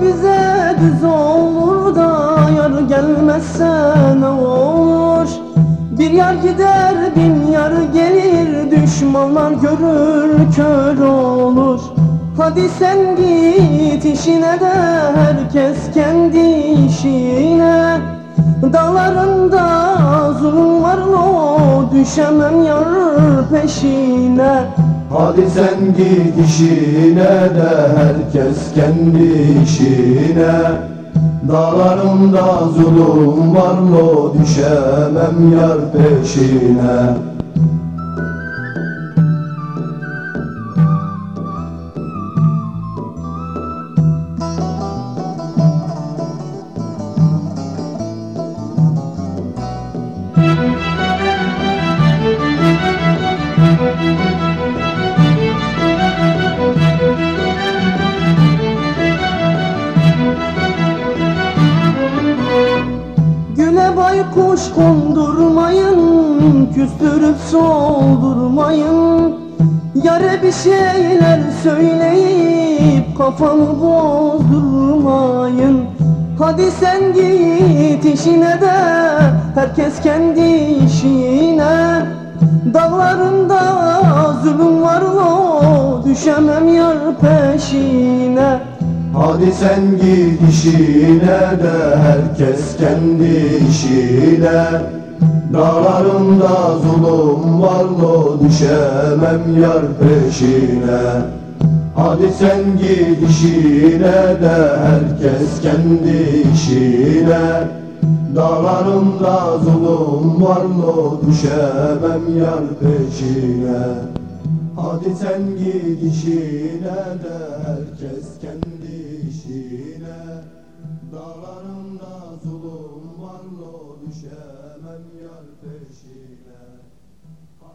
bize düz olur da yar gelmezse ne olur? Bir yar gider bin yar gelir düşmanlar görür kör olur. Hadi sen git işine de herkes kendi işine. Dağlarında zulüm var lo düşemem yar peşine Hadi sen git işine de herkes kendi işine. Dağlarımda zulüm var lo düşemem yar peşine. Güle baykuş kondurmayın Küstürüp soldurmayın. Yare bir şeyler söyleyip Kafamı bozdurmayın. Hadi sen git işine de Herkes kendi işine. Dağlarında zulüm var o Düşemem yar peşine Hadi sen git işine de herkes kendi işine. Dağlarımda zulüm var lo düşemem yar peşine. Hadi sen git işine de herkes kendi işine. Dağlarımda zulüm var lo düşemem yar peşine. Hadi sen git işine de herkes kendi شاء من يرتشينا